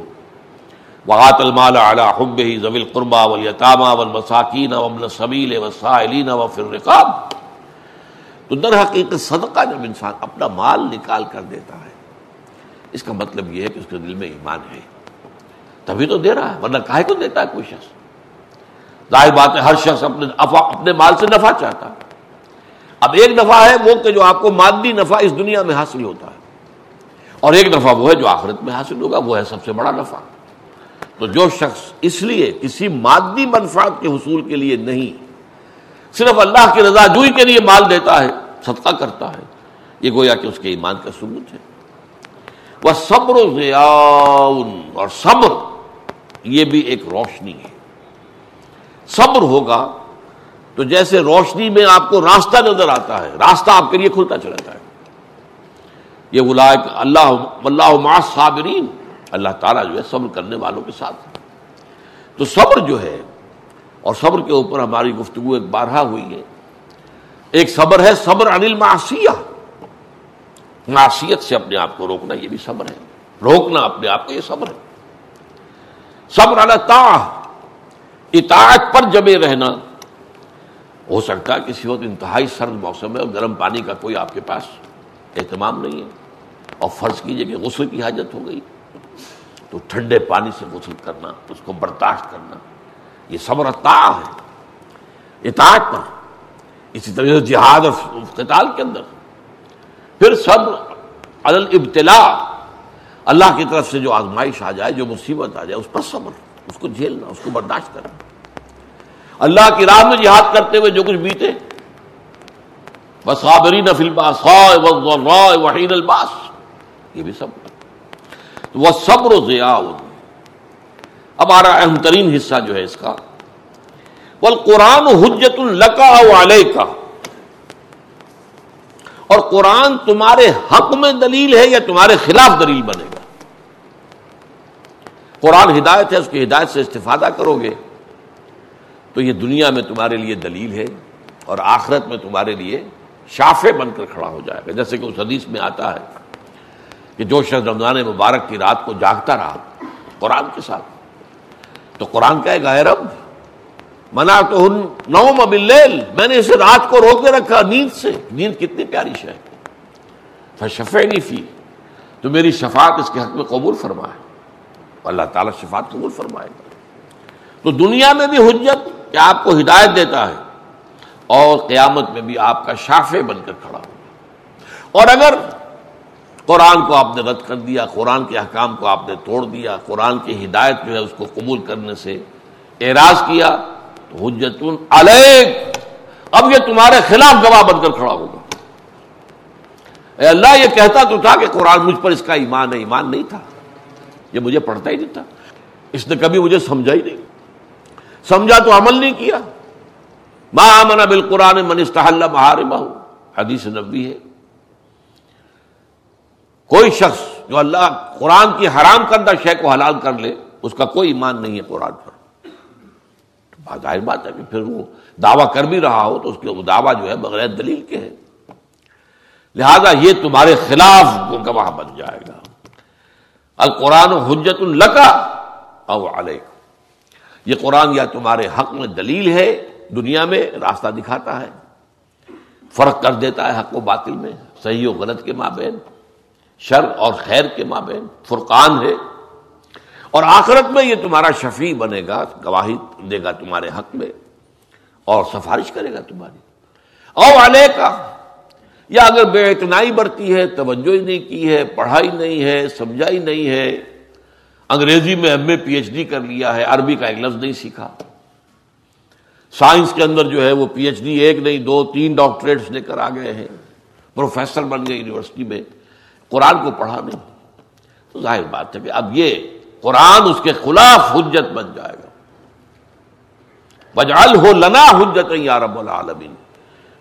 وغات المال علی حب ہی زویل قربا ولیطامہ والمساکین ومن السبیل والسائلین وفی الرقاب. تو در حقیقت صدقہ جب انسان اپنا مال نکال کر دیتا ہے، اس کا مطلب یہ ہے کہ اس کے دل میں ایمان ہے۔ تبھی تو دے رہا ہے، ورنہ کاہے کو دیتا ہے کوئی شخص؟ ظاہر بات ہے ہر شخص اپنے اپنے مال سے نفع چاہتا ہے۔ اب ایک نفع ہے وہ کہ جو آپ کو مادی نفع اس دنیا میں حاصل ہوتا ہے۔ اور ایک نفع وہ ہے جو آخرت میں حاصل ہوگا، وہ ہے سب سے بڑا نفع۔ تو جو شخص اس لیے کسی مادی منفعت کے حصول کے لیے نہیں، صرف اللہ کی رضا جوئی کے لیے مال دیتا ہے، صدقہ کرتا ہے، یہ گویا کہ اس کے ایمان کا ثبوت ہے۔ وہ صبر و اور صبر یہ بھی ایک روشنی ہے۔ صبر ہوگا تو جیسے روشنی میں آپ کو راستہ نظر آتا ہے، راستہ آپ کے لیے کھلتا چلا جائے یہ اللہ اللہ صابرین اللہ تعالیٰ جو ہے صبر کرنے والوں کے ساتھ۔ تو صبر جو ہے، اور صبر کے اوپر ہماری گفتگو ایک بارہا ہوئی ہے۔ ایک صبر ہے صبر انل معاشیہ معاشیت سے اپنے آپ کو روکنا یہ بھی صبر ہے۔ روکنا اپنے آپ کو یہ صبر ہے۔ صبر اللہ اطاعت پر جمے رہنا۔ ہو سکتا ہے کسی وقت انتہائی سرد موسم ہے اور گرم پانی کا کوئی آپ کے پاس اہتمام نہیں ہے اور فرض کیجیے کہ غسل کی حاجت ہو گئی تو ٹھنڈے پانی سے غسل کرنا، اس کو برداشت کرنا، یہ صبر ہے، اطاعت پر۔ اسی طرح جہاد اور قتال کے اندر۔ پھر صبر عدل ابتلا اللہ کی طرف سے جو آزمائش آ جائے، جو مصیبت آ جائے، اس پر صبر، اس کو جھیلنا، اس کو برداشت کرنا۔ اللہ کی راہ میں جہاد کرتے ہوئے جو کچھ بیتے۔ بسابری الباس وحید الباس یہ بھی صبر وہ صبر و ضیاء اب آ رہا اہم ترین حصہ جو ہے اس کا۔ وہ قرآن حجت القا علیہ کا اور قرآن تمہارے حق میں دلیل ہے یا تمہارے خلاف دلیل بنے گا؟ قرآن ہدایت ہے، اس کی ہدایت سے استفادہ کرو گے۔ تو یہ دنیا میں تمہارے لیے دلیل ہے اور آخرت میں تمہارے لیے شافے بن کر کھڑا ہو جائے گا۔ جیسے کہ اس حدیث میں آتا ہے کہ جو شخص رمضان مبارک کی رات کو جاگتا رہا قرآن کے ساتھ۔ تو قرآن کا گائے رب منا تو نوم ابل میں نے اسے رات کو روک کے رکھا نیند سے۔ نیند کتنی پیاری شہ شفے نہیں فی، تو میری شفاعت اس کے حق میں قبول فرمائے۔ اللہ تعالیٰ شفاعت قبول فرمائے گا۔ تو دنیا میں بھی حجت کہ آپ کو ہدایت دیتا ہے اور قیامت میں بھی آپ کا شافے بن کر کھڑا ہو اور اگر قرآن کو آپ نے رد کر دیا، قرآن کے احکام کو آپ نے توڑ دیا، قرآن کی ہدایت جو ہے اس کو قبول کرنے سے اعراض کیا، تو حجت علیک۔ اب یہ تمہارے خلاف گواہ بن کر کھڑا ہوگا۔ اے اللہ، یہ کہتا تو تھا کہ قرآن مجھ پر اس کا ایمان ہے، ایمان نہیں تھا۔ یہ مجھے پڑھتا ہی نہیں تھا۔ اس نے کبھی مجھے سمجھا ہی نہیں۔ سمجھا تو عمل نہیں کیا۔ ماں آمنا بال قرآن منسط مہار بہو حدیث نبی ہے۔ کوئی شخص جو اللہ قرآن کی حرام کردہ شے کو حلال کر لے، اس کا کوئی ایمان نہیں ہے قرآن پر۔ ظاہر بات ہے کہ پھر وہ دعویٰ کر بھی رہا ہو تو اس کے دعویٰ جو ہے بغیر دلیل کے ہے۔ لہذا یہ تمہارے خلاف گواہ بن جائے گا۔ القرآن حجت القا او علیہ یہ قرآن یا تمہارے حق میں دلیل ہے، دنیا میں راستہ دکھاتا ہے۔ فرق کر دیتا ہے حق و باطل میں، صحیح و غلط کے مابین، شر اور خیر کے مابین، فرقان ہے۔ اور آخرت میں یہ تمہارا شفیع بنے گا، گواہی دے گا تمہارے حق میں اور سفارش کرے گا تمہاری۔ او علیہ کا یا اگر بے اتنائی برتی ہے، توجہ ہی نہیں کی ہے، پڑھائی نہیں ہے سمجھا ہی نہیں ہے انگریزی میں M A P H D کر لیا ہے، عربی کا ایک لفظ نہیں سیکھا۔ سائنس کے اندر جو ہے وہ پی ایچ ڈی ایک نہیں، دو، تین ڈاکٹریٹس لے کر آ گئے ہیں۔ پروفیسر بن گئے یونیورسٹی میں۔ قرآن کو پڑھا نہیں۔ تو ظاہر بات ہے کہ اب یہ قرآن اس کے خلاف حجت بن جائے گا۔ بجال ہو لنا حجت یا رب العالمین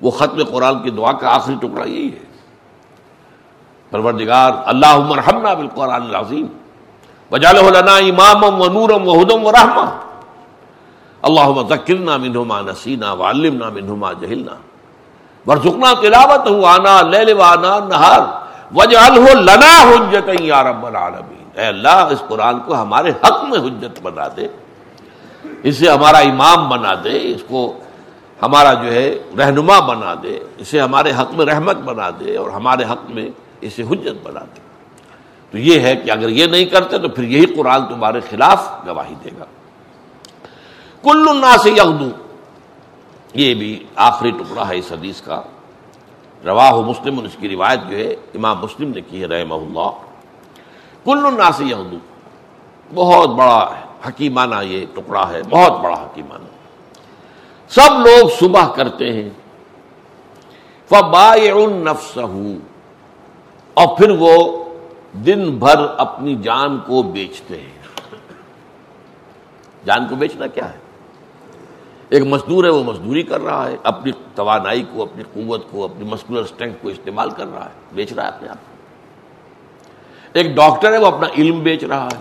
وہ ختم قرآن کی دعا کا آخری ٹکڑا یہی ہے۔ پروردگار اللہ مرحمنا بالقرآن العظیم۔ وجال لنا امام و نورم و ہدم و رحمہ اللہ ذکرنا منہما نسینا وعلمنا منہما جہلنا ورزقنا تلاوت ہو آنا لیل و آنا نہار وجعل ہو لنا حجت یا رب العالمین اے اللہ، اس قرآن کو ہمارے حق میں حجت بنا دے. اسے ہمارا امام بنا دے. اس کو ہمارا جو ہے رہنما بنا دے. اسے ہمارے حق میں رحمت بنا دے اور ہمارے حق میں اسے حجت بنا دے. تو یہ ہے کہ اگر یہ نہیں کرتے تو پھر یہی قرآن تمہارے خلاف گواہی دے گا۔ کل سے یغدو، یہ بھی آخری ٹکڑا ہے اس حدیث کا۔ روا مسلم، اس کی روایت جو ہے، امام مسلم نے کی ہے رحمہ اللہ۔ کل سے یغدو، بہت بڑا حکیمانہ یہ ٹکڑا ہے، بہت بڑا حکیمانہ۔ سب لوگ صبح کرتے ہیں۔ نفس اور پھر وہ دن بھر اپنی جان کو بیچتے ہیں۔ جان کو بیچنا کیا ہے؟ ایک مزدور ہے، وہ مزدوری کر رہا ہے۔ اپنی توانائی کو، اپنی قوت کو، اپنی مسکولر اسٹرینتھ کو استعمال کر رہا ہے۔ بیچ رہا ہے اپنے آپ کو۔ ایک ڈاکٹر ہے، وہ اپنا علم بیچ رہا ہے۔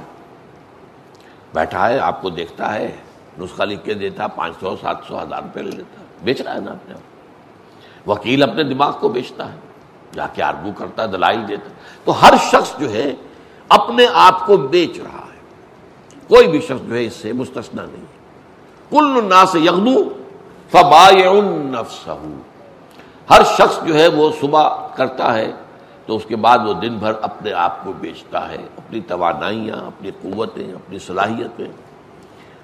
بیٹھا ہے، آپ کو دیکھتا ہے، نسخہ لکھ کے دیتا، پانچ سو، سات سو، ہزار روپے لے لیتا۔ بیچ رہا ہے نا اپنے آپ وکیل اپنے دماغ کو بیچتا ہے۔ جا کے آرگو کرتا ہے دلائی دیتا۔ تو ہر شخص جو ہے اپنے آپ کو بیچ رہا ہے۔ کوئی بھی شخص جو ہے اس سے مستثنا نہیں۔ کل نا سے یغنو فبا ہر شخص جو ہے وہ صبح کرتا ہے تو اس کے بعد وہ دن بھر اپنے آپ کو بیچتا ہے۔ اپنی توانائیاں، اپنی قوتیں، اپنی صلاحیتیں۔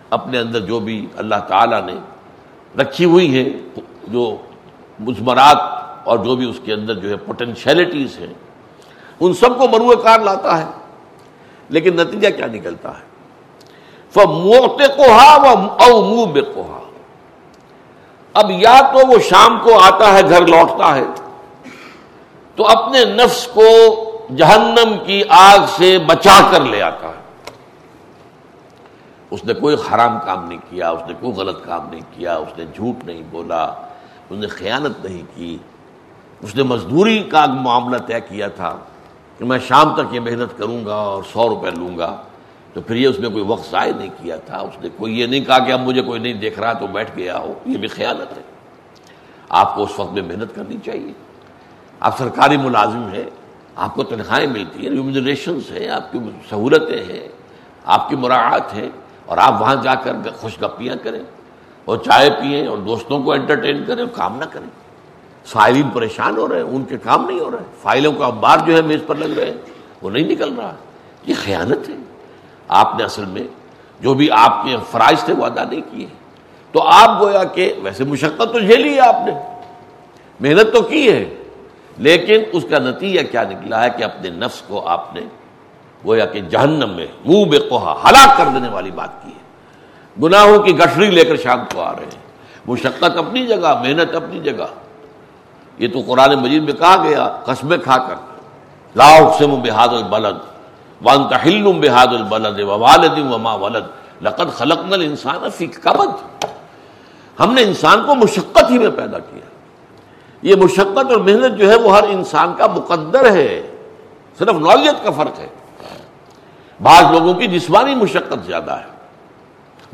اپنے اندر جو بھی اللہ تعالیٰ نے رکھی ہوئی ہے جو مزمرات اور جو بھی اس کے اندر جو ہے پوٹینشیلٹیز ہیں ان سب کو مروع کار لاتا ہے۔ لیکن نتیجہ کیا نکلتا ہے؟ موتے کو او بے کوہا اب یا تو وہ شام کو آتا ہے، گھر لوٹتا ہے۔ تو اپنے نفس کو جہنم کی آگ سے بچا کر لے آتا ہے۔ اس نے کوئی حرام کام نہیں کیا، اس نے کوئی غلط کام نہیں کیا، اس نے جھوٹ نہیں بولا، اس نے خیانت نہیں کی۔ اس نے مزدوری کا معاملہ طے کیا تھا۔ کہ میں شام تک یہ محنت کروں گا اور سو روپے لوں گا۔ تو پھر یہ اس نے کوئی وقت ضائع نہیں کیا تھا۔ اس نے کوئی یہ نہیں کہا کہ اب مجھے کوئی نہیں دیکھ رہا تو بیٹھ گیا ہو۔ یہ بھی خیالت ہے آپ کو اس وقت میں محنت کرنی چاہیے۔ آپ سرکاری ملازم ہیں۔ آپ کو تنخواہیں ملتی ہیں۔ ریموزریشنس ہیں۔ آپ کی سہولتیں ہیں۔ آپ کی مراعات ہیں۔ اور آپ وہاں جا کر خوش گپیاں کریں۔ اور چائے پئیں اور دوستوں کو انٹرٹین کریں اور کام نہ کریں۔ فائلین پریشان ہو رہے ہیں، ان کے کام نہیں ہو رہے فائلوں کا بار جو ہے میز پر لگ رہے ہیں، وہ نہیں نکل رہا۔ یہ خیانت ہے۔ آپ نے اصل میں جو بھی آپ کے فرائض تھے، وہ ادا نہیں کیے۔ تو آپ گویا کہ ویسے مشقت تو جھیلی ہے آپ نے۔ محنت تو کی ہے۔ لیکن اس کا نتیجہ کیا نکلا ہے کہ اپنے نفس کو آپ نے گویا کہ جہنم میں منہ بے کوہا ہلاک کر دینے والی بات کی ہے۔ گناہوں کی گٹھڑی لے کر شام کو آ رہے ہیں۔ مشقت اپنی جگہ، محنت اپنی جگہ۔ یہ تو قرآن مجید میں کہا گیا، قسمیں کھا کر۔ لاؤ بحاد البلد وان تحل بحاد البلد والد وما ولد۔ لقد خلق انسان فی کبد ہم نے انسان کو مشقت ہی میں پیدا کیا۔ یہ مشقت اور محنت جو ہے وہ ہر انسان کا مقدر ہے۔ صرف نوعیت کا فرق ہے۔ بعض لوگوں کی جسمانی مشقت زیادہ ہے۔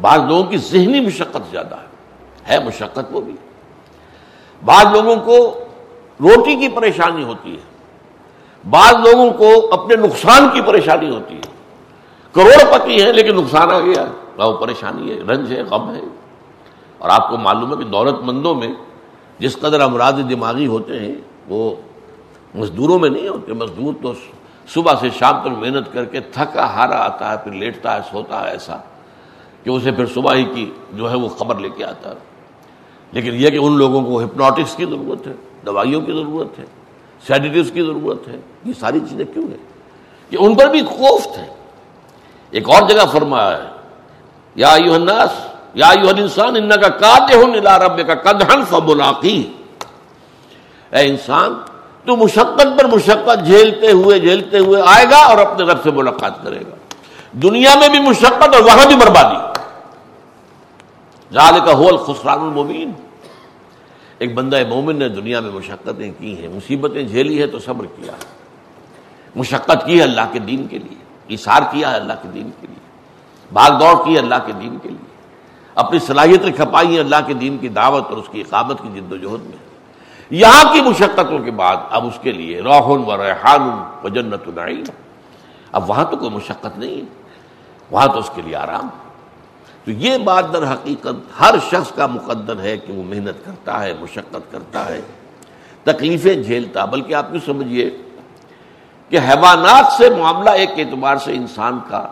بعض لوگوں کی ذہنی مشقت زیادہ ہے۔ ہے مشقت وہ بھی۔ بعض لوگوں کو روٹی کی پریشانی ہوتی ہے۔ بعض لوگوں کو اپنے نقصان کی پریشانی ہوتی ہے۔ کروڑ پتی ہے لیکن نقصان آ گیا۔ وہ پریشانی ہے، رنج ہے، غم ہے۔ اور آپ کو معلوم ہے کہ دولت مندوں میں جس قدر امراض دماغی ہوتے ہیں، وہ مزدوروں میں نہیں ہوتے۔ مزدور تو صبح سے شام تک محنت کر کے تھکا، ہارا، آتا ہے، پھر لیٹتا ہے، سوتا ہے، ایسا کہ اسے پھر صبح ہی کی جو ہے وہ خبر لے کے آتا ہے۔ لیکن یہ کہ ان لوگوں کو ہپنوٹکس کی ضرورت ہے۔ دوائیوں کی ضرورت ہے سیڈیٹیوز کی ضرورت ہے، یہ ساری چیزیں کیوں ہیں؟ کہ ان پر بھی خوف ہے ایک اور جگہ فرمایا ہے، یا یو الناس، یا یو انسان ان کا کاتے ہوں نلا رب کا کدہن فبلاقی اے انسان، تو مشقت پر مشقت جھیلتے ہوئے جھیلتے ہوئے آئے گا اور اپنے رب سے ملاقات کرے گا۔ دنیا میں بھی مشقت اور وہاں بھی بربادی۔ ظال کا ہول خسران المبین۔ ایک بندہ مومن نے دنیا میں مشقتیں کی ہیں، مصیبتیں جھیلی ہے تو صبر کیا مشقت کی ہے اللہ کے دین کے لیے اشار کیا ہے اللہ کے دین کے لیے۔ بھاگ دوڑ کی ہے اللہ کے دین کے لیے۔ اپنی صلاحیتیں کھپائی ہیں اللہ کے دین کی دعوت اور اس کی اقامت کی جد و جہد میں۔ یہاں کی مشقتوں کے بعد اب اس کے لیے روحن و ریحان و جنت العین اب وہاں تو کوئی مشقت نہیں ہے، وہاں تو اس کے لیے آرام۔ تو یہ بات در حقیقت ہر شخص کا مقدر ہے کہ وہ محنت کرتا ہے، مشقت کرتا ہے۔ تکلیفیں جھیلتا، بلکہ آپ بھی سمجھیے کہ حیوانات سے معاملہ ایک اعتبار سے انسان کا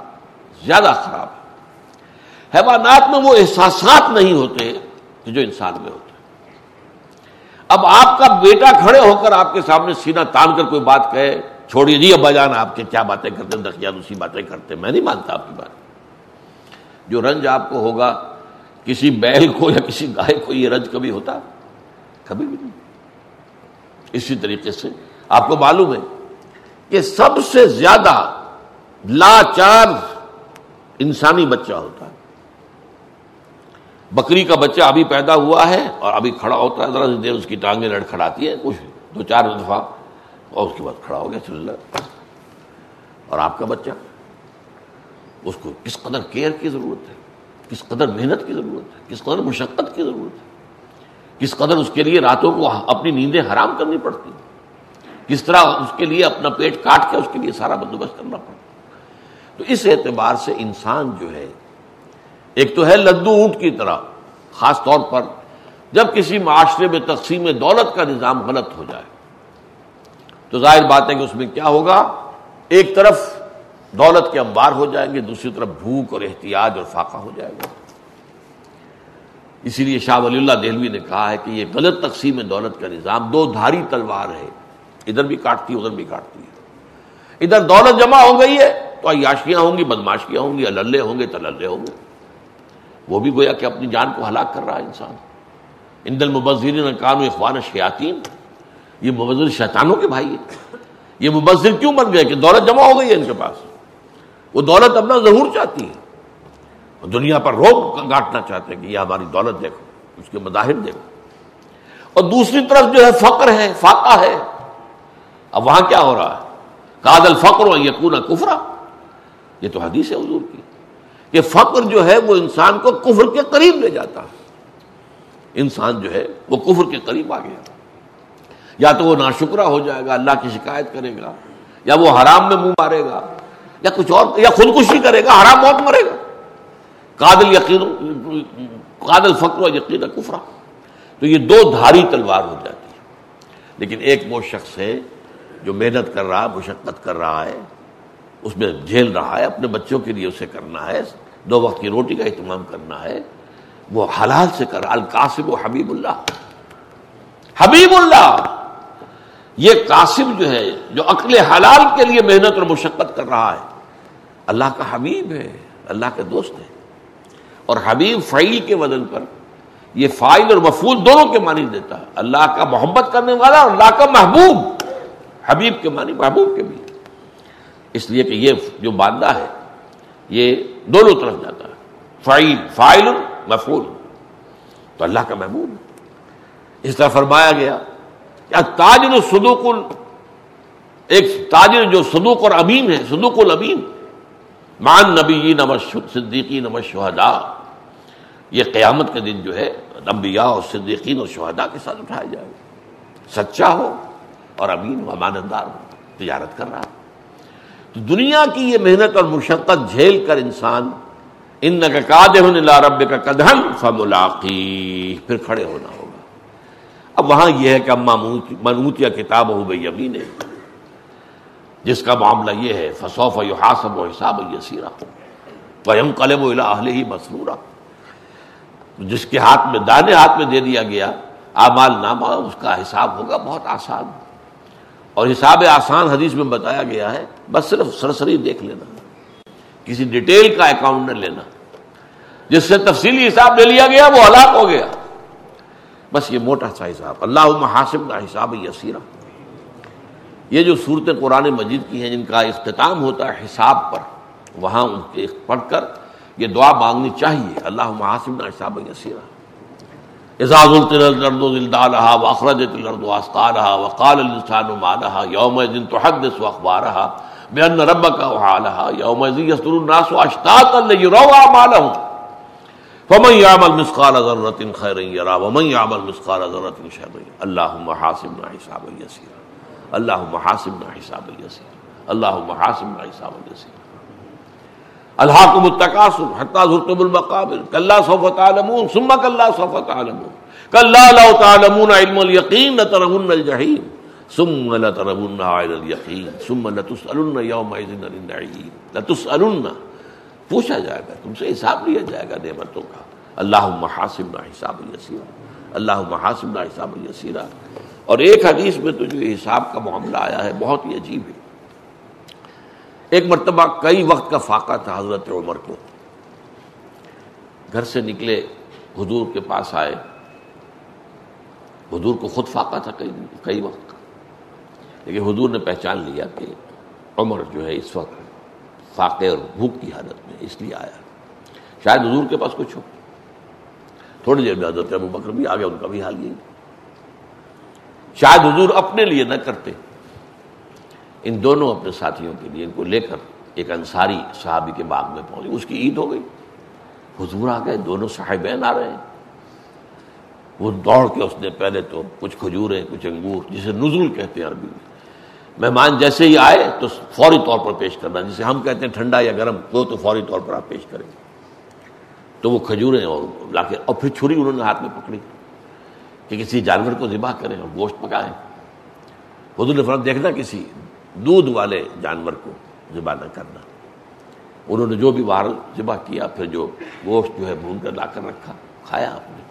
زیادہ خراب ہے۔ حیوانات میں وہ احساسات نہیں ہوتے کہ جو انسان میں ہوتے۔ اب آپ کا بیٹا کھڑے ہو کر آپ کے سامنے سینہ تان کر کوئی بات کہے، چھوڑیے جی ابا جان، آپ کے کیا باتیں کرتے دخیان اسی باتیں کرتے میں نہیں مانتا آپ کی بات۔ جو رنج آپ کو ہوگا، کسی بیل کو یا کسی گائے کو یہ رنج کبھی ہوتا؟ کبھی بھی نہیں۔ اسی طریقے سے آپ کو معلوم ہے کہ سب سے زیادہ لاچار انسانی بچہ ہوتا ہے۔ بکری کا بچہ ابھی پیدا ہوا ہے اور ابھی کھڑا ہوتا ہے۔ ذرا دیر اس کی ٹانگیں لڑکھڑاتی ہے کچھ دو چار دفعہ اور اس کے بعد کھڑا ہو گیا چل رہا اور آپ کا بچہ؟ اس کو کس قدر کیئر کی ضرورت ہے؟ کس قدر محنت کی ضرورت ہے؟ کس قدر مشقت کی ضرورت ہے؟ کس قدر اس کے لیے راتوں کو اپنی نیندیں حرام کرنی پڑتی کس طرح اس کے لیے اپنا پیٹ کاٹ کے اس کے لیے سارا بندوبست کرنا پڑتا تو اس اعتبار سے انسان جو ہے، ایک تو ہے لدو اونٹ کی طرح، خاص طور پر جب کسی معاشرے میں تقسیم دولت کا نظام غلط ہو جائے، تو ظاہر بات ہے کہ اس میں کیا ہوگا؟ ایک طرف دولت کے انبار ہو جائیں گے، دوسری طرف بھوک اور احتیاط اور فاقہ ہو جائے گا۔ اسی لیے شاہ ولی اللہ دہلوی نے کہا ہے کہ یہ غلط تقسیم دولت کا نظام دو دھاری تلوار ہے۔ ادھر بھی کاٹتی ہے ادھر بھی کاٹتی۔ ہے ادھر دولت جمع ہو گئی ہے تو عیاشیاں ہوں گی، بدماشیاں ہوں گی اللہ ہوں گے، تللے ہوں گے۔ وہ بھی گویا کہ اپنی جان کو ہلاک کر رہا ہے انسان۔ اندل مبذرین کانو اخوان شیاتین یہ مبذر شیطانوں کے بھائی ہے یہ مبذر کیوں بن گئے کہ دولت جمع ہو گئی ہے ان کے پاس؟ وہ دولت اپنا ضرور چاہتی ہے۔ دنیا پر روک گاٹنا چاہتے ہیں کہ یہ ہماری دولت دیکھو، اس کے مظاہر دیکھو۔ اور دوسری طرف جو ہے، فقر ہے، فاقہ ہے۔ اب وہاں کیا ہو رہا ہے؟ کادل فقر و یقون کفرا یہ تو حدیث ہے حضور کی کہ فقر جو ہے، وہ انسان کو کفر کے قریب لے جاتا ہے۔ انسان جو ہے، وہ کفر کے قریب آ گیا یا تو وہ ناشکرہ ہو جائے گا، اللہ کی شکایت کرے گا، یا وہ حرام میں منہ مارے گا۔ یا کچھ اور، یا خودکشی کرے گا، حرام موت مرے گا۔ قادل یقین قادل فکر و یقین کفرا تو یہ دو دھاری تلوار ہو جاتی ہے۔ لیکن ایک وہ شخص ہے جو محنت کر رہا ہے، مشقت کر رہا ہے، اس میں جھیل رہا ہے، اپنے بچوں کے لیے اسے کرنا ہے، دو وقت کی روٹی کا اہتمام کرنا ہے۔ وہ حلال سے کر رہا القاسم و حبیب اللہ۔ حبیب اللہ! یہ قاسم جو ہے، جو عقل حلال کے لیے محنت اور مشقت کر رہا ہے۔ اللہ کا حبیب ہے، اللہ کے دوست ہے اور حبیب فعیل کے وزن پر یہ فائل اور مفول دونوں کے معنی دیتا ہے۔ اللہ کا محبت کرنے والا اور اللہ کا محبوب، حبیب کے معنی محبوب کے بھی۔ اس لیے کہ یہ جو باندھا ہے، یہ دونوں طرف جاتا ہے۔ فائل فائل مفول تو اللہ کا محبوب اس طرح فرمایا گیا کہ تاجر صدوق ایک تاجر جو صدوق اور امین ہے، صدوق الامین مان نبی نمش صدیقی نمش شہدا یہ قیامت کے دن جو ہے، انبیاء اور صدیقین اور شہدا کے ساتھ اٹھایا جائے گا۔ سچا ہو اور امین و امانتدار ہو، تجارت کر رہا تو دنیا کی یہ محنت اور مشقت جھیل کر انسان ان کا رب کا کدھن فملاقی، پھر کھڑے ہونا ہوگا۔ اب وہاں یہ ہے کہ اما منوتیا کتاب ہو بھائی امین جس کا معاملہ یہ ہے فصوف و حاصب و حساب یسیرا ویم قلب و اہل ہی مسرورا جس کے ہاتھ میں، دانے ہاتھ میں دے دیا گیا، اعمال نامہ، اس کا حساب ہوگا بہت آسان۔ اور حساب آسان حدیث میں بتایا گیا ہے، بس صرف سرسری دیکھ لینا، کسی ڈیٹیل کا اکاؤنٹ نہ لینا۔ جس سے تفصیلی حساب لے لیا گیا، وہ ہلاک ہو گیا۔ بس یہ موٹا سا حساب اللہ حاسب کا حساب یسیرہ۔ یہ جو صورتیں قرآن مجید کی ہیں جن کا اختتام ہوتا ہے حساب پر، وہاں ان کے پڑھ کر یہ دعا مانگنی چاہیے۔ اللہ محاسب حساب یسیرہ اعزاز الرد الدالحا وخرجت الرد واسطالحا وقال السان مالحا یوم دن تو حدث و اخبارحا بے ان رب کا وحالحا یوم یستر الناس و اشتاق یروا مالہم فمن يعمل مثقال ذرة خيرا يرى ومن يعمل مثقال ذرة شرا اللهم حاسبنا حسابا يسيرا اللہ محاسب حساب یسیر اللہ محاسب حساب یسیر اللہ کو متقاصر حتیٰ زرتم المقابر، کلا سوف تعلمون، ثم کلا سوف تعلمون۔ کلا لو تعلمون علم الیقین لترون الجحیم، ثم لترون عین الیقین، ثم لتسألن یومئذ عن النعیم۔ لتسألن۔ پوچھا جائے گا، تم سے حساب لیا جائے گا نعمتوں کا۔ اللہ محاسب نہ حساب یسیر اللہ محاسب حساب یسیرہ اور ایک حدیث میں تو جو حساب کا معاملہ آیا ہے، بہت ہی عجیب ہے۔ ایک مرتبہ کئی وقت کا فاقہ تھا حضرت عمر کو۔ گھر سے نکلے، حضور کے پاس آئے۔ حضور کو خود فاقہ تھا کئی کئی وقت کا۔ لیکن حضور نے پہچان لیا کہ عمر جو ہے اس وقت فاقے اور بھوک کی حالت میں اس لیے آیا۔ شاید حضور کے پاس کچھ ہو۔ تھوڑی دیر میں حضرت ابو بکر بھی آ گیا ان کا بھی حال یہی۔ شاید حضور اپنے لیے نہ کرتے۔ ان دونوں اپنے ساتھیوں کے لیے ان کو لے کر ایک انصاری صحابی کے باغ میں پہنچے اس کی عید ہو گئی۔ حضور آ گئے، دونوں صاحبین آ رہے ہیں۔ وہ دوڑ کے اس نے پہلے تو کچھ کھجوریں، کچھ انگور، جسے نزول کہتے ہیں عربی میں، مہمان جیسے ہی آئے تو فوری طور پر پیش کرنا، جسے ہم کہتے ہیں ٹھنڈا یا گرم، وہ تو فوری طور پر آپ پیش کریں۔ تو وہ کھجوریں اور لا کے اور پھر چھری انہوں نے ہاتھ میں پکڑی۔ کہ کسی جانور کو ذبح کریں اور گوشت پکائیں۔ حضور نے دیکھنا کسی دودھ والے جانور کو ذبح نہ کرنا۔ انہوں نے جو بھی باہر ذبح کیا، پھر جو گوشت جو ہے بھون کر لا کر رکھا، کھایا آپ نے۔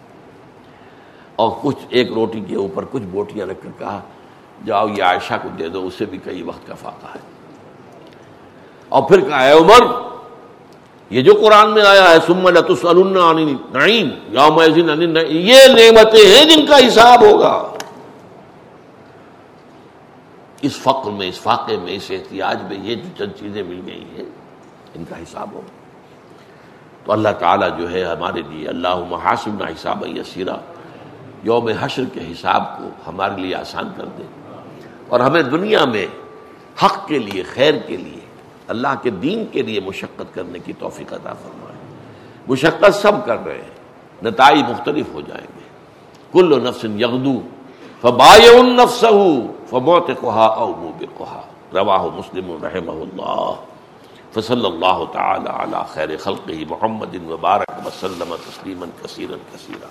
اور کچھ ایک روٹی کے اوپر کچھ بوٹیاں رکھ کر کہا، جاؤ یہ عائشہ کو دے دو، اسے بھی کئی وقت کا فاقہ ہے۔ اور پھر کہا، اے عمر یہ جو قرآن میں آیا ہے سم نعیم یوم یہ نعمتیں ہیں جن کا حساب ہوگا۔ اس فقر میں، اس فاقے میں، اس احتیاج میں یہ جو چند چیزیں مل گئی ہیں، ان کا حساب ہوگا۔ تو اللہ تعالیٰ جو ہے ہمارے لیے اللہ محاسب نہ حساب یسیرا، یوم حشر کے حساب کو ہمارے لیے آسان کر دے۔ اور ہمیں دنیا میں حق کے لیے، خیر کے لیے اللہ کے دین کے لیے مشقت کرنے کی توفیق عطا فرمائے۔ مشقت سب کر رہے ہیں، نتائج مختلف ہو جائیں گے۔ کل نفس یغدو فبائے فبای النفس فموت کہا او موبقہا۔ رواہ مسلم رحمہ اللہ۔ فصل اللہ تعالی علی خیر خلقہ محمد وبارک وسلم تسلیما کثیرا کثیرا۔